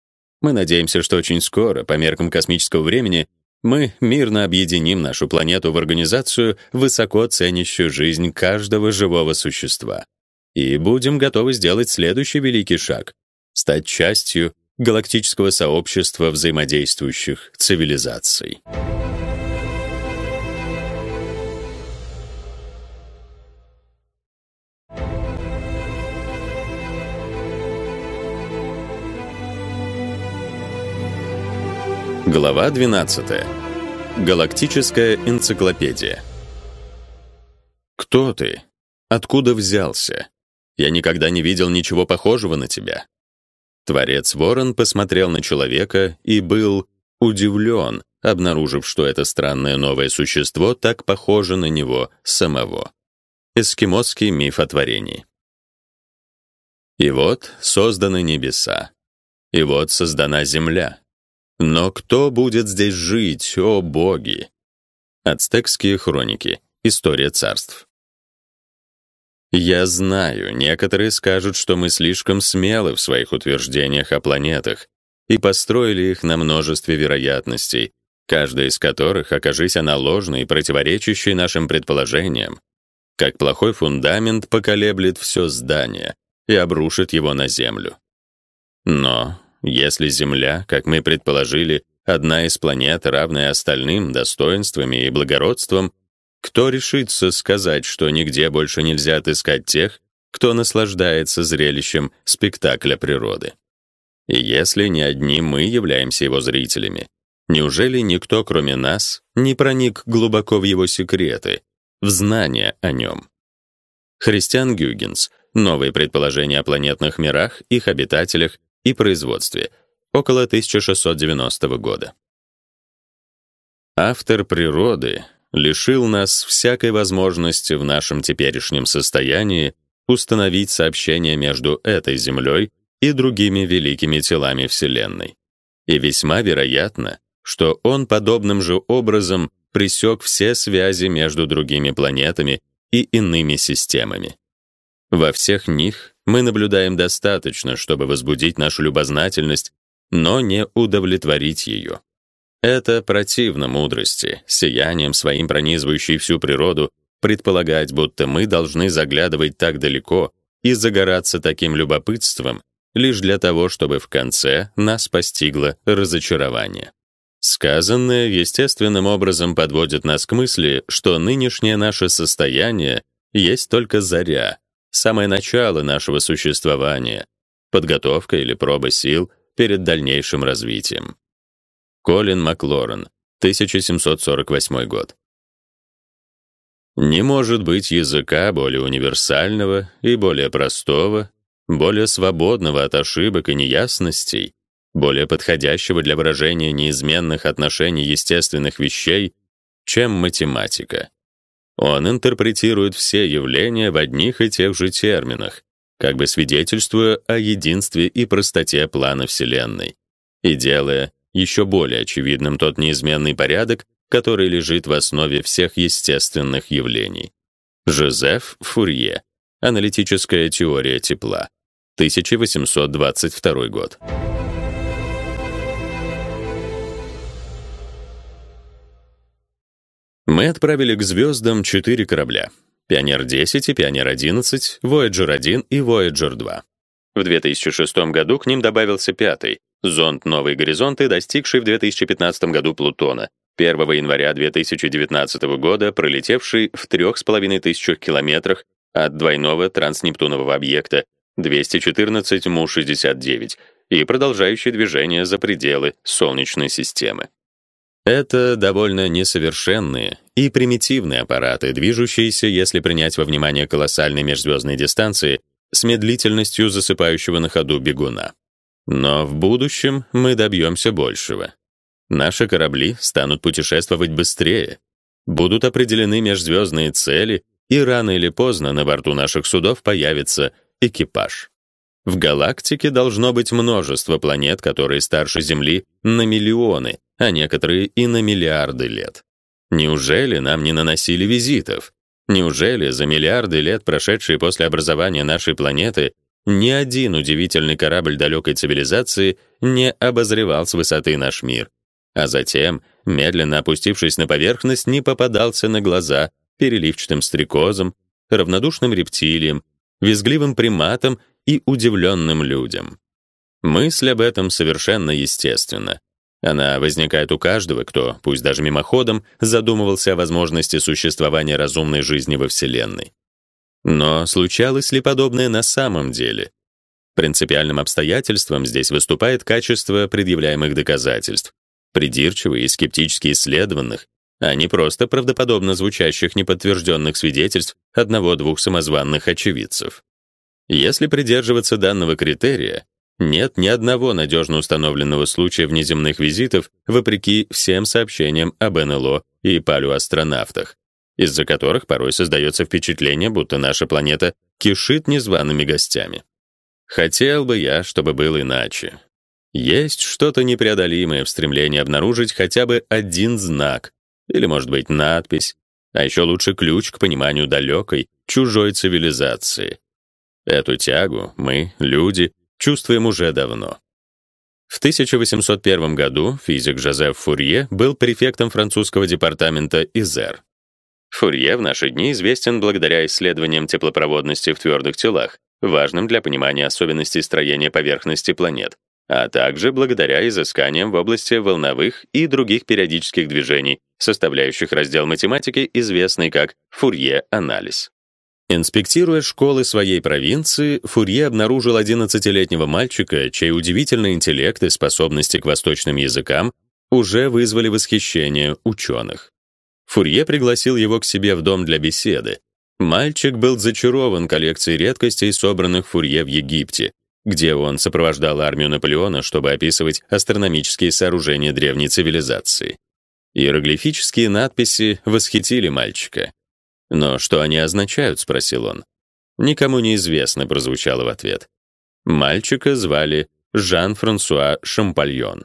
Мы надеемся, что очень скоро, по меркам космического времени, мы мирно объединим нашу планету в организацию, высоко ценящую жизнь каждого живого существа. И будем готовы сделать следующий великий шаг — стать частью галактического сообщества взаимодействующих цивилизаций. Глава 12. Галактическая энциклопедия. Кто ты? Откуда взялся? Я никогда не видел ничего похожего на тебя. Творец Ворон посмотрел на человека и был удивлен, обнаружив, что это странное новое существо так похоже на него самого. Эскимосский миф о творении. И вот созданы небеса. И вот создана земля. Но кто будет здесь жить, о боги? Ацтекские хроники. История царств. Я знаю, некоторые скажут, что мы слишком смелы в своих утверждениях о планетах и построили их на множестве вероятностей, каждая из которых, окажись она ложной и противоречащей нашим предположениям, как плохой фундамент поколеблет все здание и обрушит его на землю. Но если Земля, как мы предположили, одна из планет, равная остальным достоинствами и благородством, кто решится сказать, что нигде больше нельзя отыскать тех, кто наслаждается зрелищем спектакля природы? И если не одни мы являемся его зрителями, неужели никто, кроме нас, не проник глубоко в его секреты, в знания о нем? Христиан Гюгенс. Новые предположения о планетных мирах, их обитателях и производстве, около 1690 года. Автор природы лишил нас всякой возможности в нашем теперешнем состоянии установить сообщение между этой Землей и другими великими телами Вселенной. И весьма вероятно, что он подобным же образом пресек все связи между другими планетами и иными системами. Во всех них мы наблюдаем достаточно, чтобы возбудить нашу любознательность, но не удовлетворить ее. Это противно мудрости, сиянием своим пронизывающей всю природу, предполагать, будто мы должны заглядывать так далеко и загораться таким любопытством лишь для того, чтобы в конце нас постигло разочарование. Сказанное естественным образом подводит нас к мысли, что нынешнее наше состояние есть только заря, самое начало нашего существования, подготовка или проба сил перед дальнейшим развитием. Колин Маклорен, 1748 год. Не может быть языка более универсального и более простого, более свободного от ошибок и неясностей, более подходящего для выражения неизменных отношений естественных вещей, чем математика. Он интерпретирует все явления в одних и тех же терминах, как бы свидетельствуя о единстве и простоте плана Вселенной, и делая еще более очевидным тот неизменный порядок, который лежит в основе всех естественных явлений. Жозеф Фурье. Аналитическая теория тепла. 1822 год. Мы отправили к звездам четыре корабля: Пионер-10 и Пионер-11, Voyager-1 и Voyager-2. В 2006 году к ним добавился пятый зонд Новые горизонты, достигший в 2015 году Плутона, 1 января 2019 года пролетевший в 3500 километрах от двойного транснептунового объекта 214 Му-69 и продолжающий движение за пределы Солнечной системы. Это довольно несовершенные и примитивные аппараты, движущиеся, если принять во внимание колоссальные межзвездные дистанции, с медлительностью засыпающего на ходу бегуна. Но в будущем мы добьемся большего. Наши корабли станут путешествовать быстрее, будут определены межзвездные цели, и рано или поздно на борту наших судов появится экипаж. В галактике должно быть множество планет, которые старше Земли на миллионы, а некоторые и на миллиарды лет. Неужели нам не наносили визитов? Неужели за миллиарды лет, прошедшие после образования нашей планеты, ни один удивительный корабль далекой цивилизации не обозревал с высоты наш мир, а затем, медленно опустившись на поверхность, не попадался на глаза переливчатым стрекозам, равнодушным рептилиям, визгливым приматам и удивленным людям? Мысль об этом совершенно естественна. Она возникает у каждого, кто, пусть даже мимоходом, задумывался о возможности существования разумной жизни во Вселенной. Но случалось ли подобное на самом деле? Принципиальным обстоятельством здесь выступает качество предъявляемых доказательств, придирчивые и скептически исследованных, а не просто правдоподобно звучащих неподтвержденных свидетельств одного-двух самозванных очевидцев. Если придерживаться данного критерия, нет ни одного надежно установленного случая внеземных визитов вопреки всем сообщениям об НЛО и палеоастронавтах, из-за которых порой создается впечатление, будто наша планета кишит незваными гостями. Хотел бы я, чтобы было иначе. Есть что-то непреодолимое в стремлении обнаружить хотя бы один знак, или, может быть, надпись, а еще лучше ключ к пониманию далекой, чужой цивилизации. Эту тягу мы, люди, чувствуем уже давно. В 1801 году физик Жозеф Фурье был префектом французского департамента ИЗЕР. Фурье в наши дни известен благодаря исследованиям теплопроводности в твердых телах, важным для понимания особенностей строения поверхности планет, а также благодаря изысканиям в области волновых и других периодических движений, составляющих раздел математики, известный как Фурье-анализ. Инспектируя школы своей провинции, Фурье обнаружил 11-летнего мальчика, чей удивительный интеллект и способности к восточным языкам уже вызвали восхищение ученых. Фурье пригласил его к себе в дом для беседы. Мальчик был зачарован коллекцией редкостей, собранных Фурье в Египте, где он сопровождал армию Наполеона, чтобы описывать астрономические сооружения древней цивилизации. Иероглифические надписи восхитили мальчика. «Но что они означают?» — спросил он. «Никому не известно», — прозвучало в ответ. Мальчика звали Жан-Франсуа Шампальон.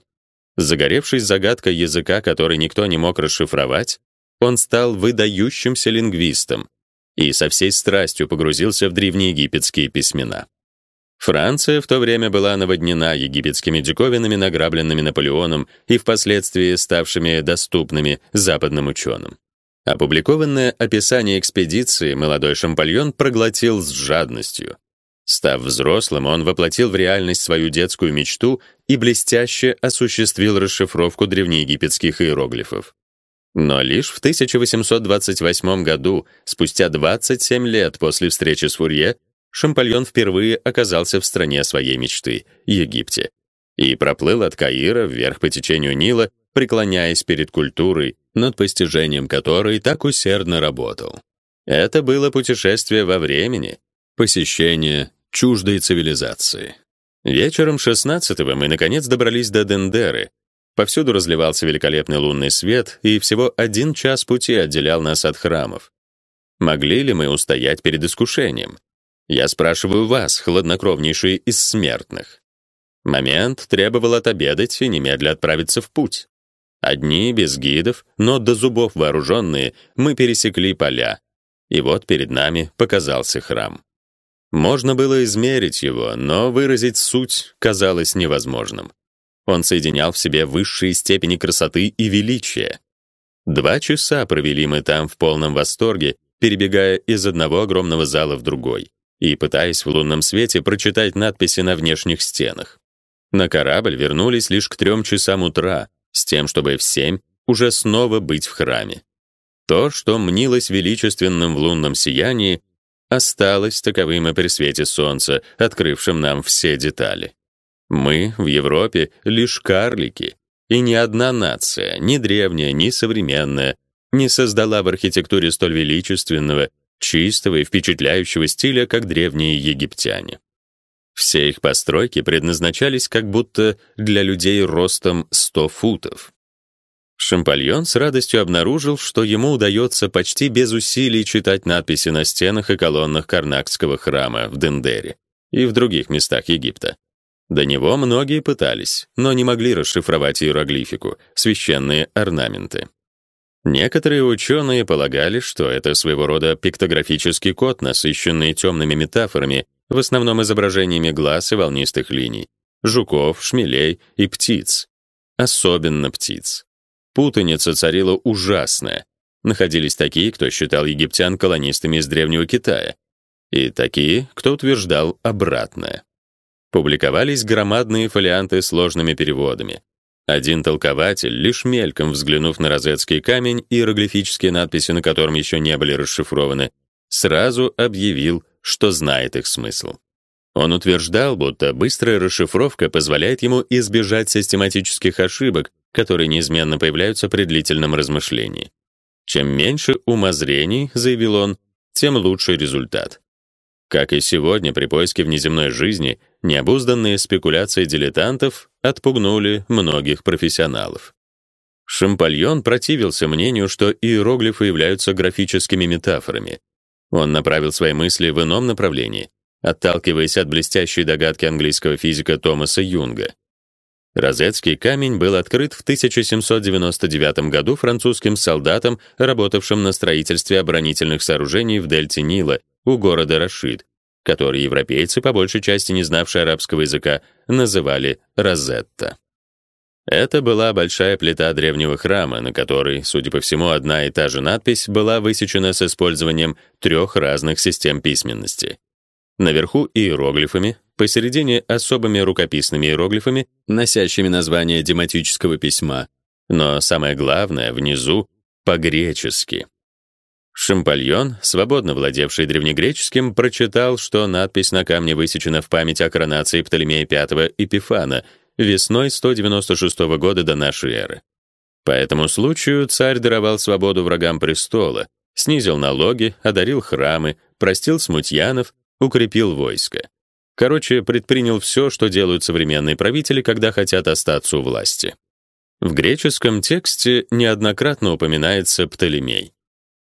Загоревшись загадкой языка, который никто не мог расшифровать, он стал выдающимся лингвистом и со всей страстью погрузился в древнеегипетские письмена. Франция в то время была наводнена египетскими диковинами, награбленными Наполеоном и впоследствии ставшими доступными западным ученым. Опубликованное описание экспедиции молодой Шампальон проглотил с жадностью. Став взрослым, он воплотил в реальность свою детскую мечту и блестяще осуществил расшифровку древнеегипетских иероглифов. Но лишь в 1828 году, спустя 27 лет после встречи с Фурье, Шампальон впервые оказался в стране своей мечты Египте и проплыл от Каира вверх по течению Нила, преклоняясь перед культурой, над постижением которой так усердно работал. Это было путешествие во времени, посещение чуждой цивилизации. Вечером 16-го мы наконец добрались до Дендеры. Повсюду разливался великолепный лунный свет, и всего один час пути отделял нас от храмов. Могли ли мы устоять перед искушением? Я спрашиваю вас, хладнокровнейшие из смертных. Момент требовал отобедать и немедля отправиться в путь. Одни, без гидов, но до зубов вооруженные, мы пересекли поля. И вот перед нами показался храм. Можно было измерить его, но выразить суть казалось невозможным. Он соединял в себе высшие степени красоты и величия. Два часа провели мы там в полном восторге, перебегая из одного огромного зала в другой и пытаясь в лунном свете прочитать надписи на внешних стенах. На корабль вернулись лишь к трем часам утра, с тем, чтобы в семь уже снова быть в храме. То, что мнилось величественным в лунном сиянии, осталось таковым и при свете солнца, открывшим нам все детали. Мы в Европе лишь карлики, и ни одна нация, ни древняя, ни современная, не создала в архитектуре столь величественного, чистого и впечатляющего стиля, как древние египтяне. Все их постройки предназначались как будто для людей ростом 100 футов. Шампальон с радостью обнаружил, что ему удается почти без усилий читать надписи на стенах и колоннах Карнакского храма в Дендере и в других местах Египта. До него многие пытались, но не могли расшифровать иероглифику, священные орнаменты. Некоторые ученые полагали, что это своего рода пиктографический код, насыщенный темными метафорами в основном изображениями глаз и волнистых линий, жуков, шмелей и птиц. Особенно птиц. Путаница царила ужасная. Находились такие, кто считал египтян колонистами из древнего Китая, и такие, кто утверждал обратное. Публиковались громадные фолианты с сложными переводами. Один толкователь, лишь мельком взглянув на розетский камень и иероглифические надписи, на котором еще не были расшифрованы, сразу объявил, что знает их смысл. Он утверждал, будто быстрая расшифровка позволяет ему избежать систематических ошибок, которые неизменно появляются при длительном размышлении. Чем меньше умозрений, заявил он, тем лучший результат. Как и сегодня при поиске внеземной жизни, необузданные спекуляции дилетантов отпугнули многих профессионалов. Шампальон противился мнению, что иероглифы являются графическими метафорами. Он направил свои мысли в ином направлении, отталкиваясь от блестящей догадки английского физика Томаса Юнга. Розетский камень был открыт в 1799 году французским солдатом, работавшим на строительстве оборонительных сооружений в дельте Нила у города Рашид, который европейцы, по большей части не знавшие арабского языка, называли Розетта. Это была большая плита древнего храма, на которой, судя по всему, одна и та же надпись была высечена с использованием трех разных систем письменности. Наверху иероглифами, посередине особыми рукописными иероглифами, носящими название дематического письма, но самое главное внизу по-гречески. Шампальон, свободно владевший древнегреческим, прочитал, что надпись на камне высечена в память о коронации Птолемея V Эпифана весной 196 года до нашей эры. По этому случаю царь даровал свободу врагам престола, снизил налоги, одарил храмы, простил смутьянов укрепил войско. Короче, предпринял все, что делают современные правители, когда хотят остаться у власти. В греческом тексте неоднократно упоминается Птолемей.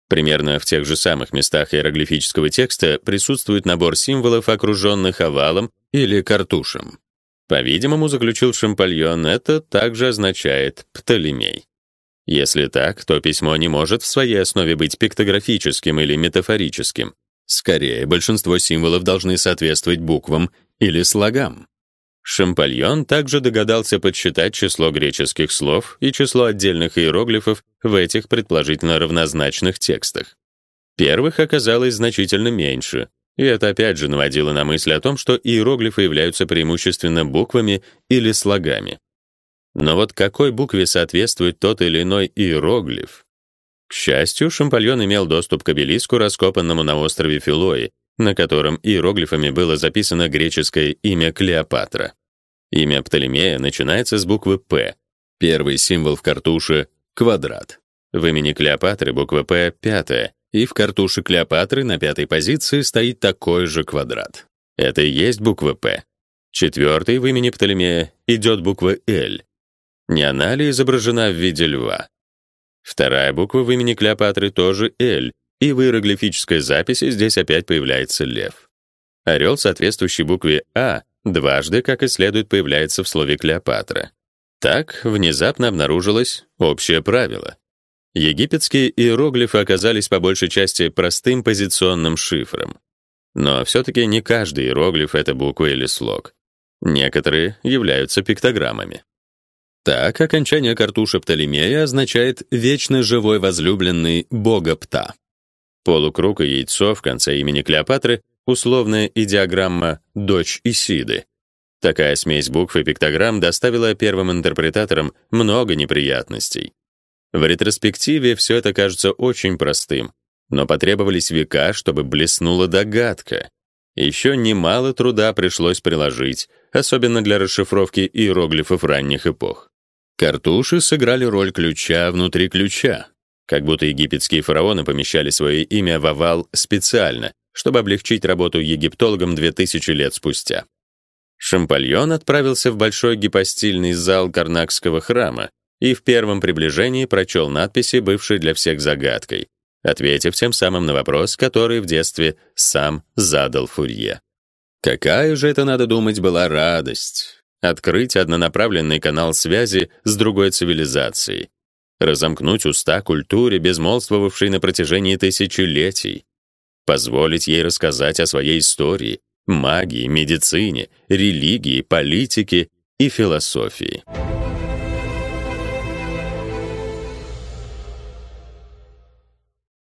Примерно в тех же самых местах иероглифического текста присутствует набор символов, окруженных овалом или картушем. По-видимому, заключил Шампальон, это также означает Птолемей. Если так, то письмо не может в своей основе быть пиктографическим или метафорическим, Скорее, большинство символов должны соответствовать буквам или слогам. Шампальон также догадался подсчитать число греческих слов и число отдельных иероглифов в этих предположительно равнозначных текстах. Первых оказалось значительно меньше, и это опять же наводило на мысль о том, что иероглифы являются преимущественно буквами или слогами. Но вот какой букве соответствует тот или иной иероглиф, к счастью, Шампальон имел доступ к обелиску, раскопанному на острове Филои, на котором иероглифами было записано греческое имя Клеопатра. Имя Птолемея начинается с буквы П. Первый символ в картуше квадрат. В имени Клеопатры буква П пятая, и в картуше Клеопатры на пятой позиции стоит такой же квадрат. Это и есть буква П. Четвертый в имени Птолемея идет буква Л. Не она ли изображена в виде льва? Вторая буква в имени Клеопатры тоже Л, и в иероглифической записи здесь опять появляется лев. Орел, соответствующий букве А, дважды, как и следует, появляется в слове Клеопатра. Так внезапно обнаружилось общее правило. Египетские иероглифы оказались по большей части простым позиционным шифром. Но все таки не каждый иероглиф это буква или слог. Некоторые являются пиктограммами. Так, окончание картуша Птолемея означает «вечно живой возлюбленный бога Пта». Полукруг и яйцо в конце имени Клеопатры — условная идеограмма «дочь Исиды». Такая смесь букв и пиктограмм доставила первым интерпретаторам много неприятностей. В ретроспективе все это кажется очень простым, но потребовались века, чтобы блеснула догадка. Еще немало труда пришлось приложить, особенно для расшифровки иероглифов ранних эпох. Картуши сыграли роль ключа внутри ключа, как будто египетские фараоны помещали свое имя в овал специально, чтобы облегчить работу египтологам 2000 лет спустя. Шампальон отправился в большой гипостильный зал Карнакского храма и в первом приближении прочел надписи, бывшие для всех загадкой, ответив тем самым на вопрос, который в детстве сам задал Фурье. Какая же это, надо думать, была радость открыть однонаправленный канал связи с другой цивилизацией, разомкнуть уста культуре, безмолвствовавшей на протяжении тысячелетий, позволить ей рассказать о своей истории, магии, медицине, религии, политике и философии.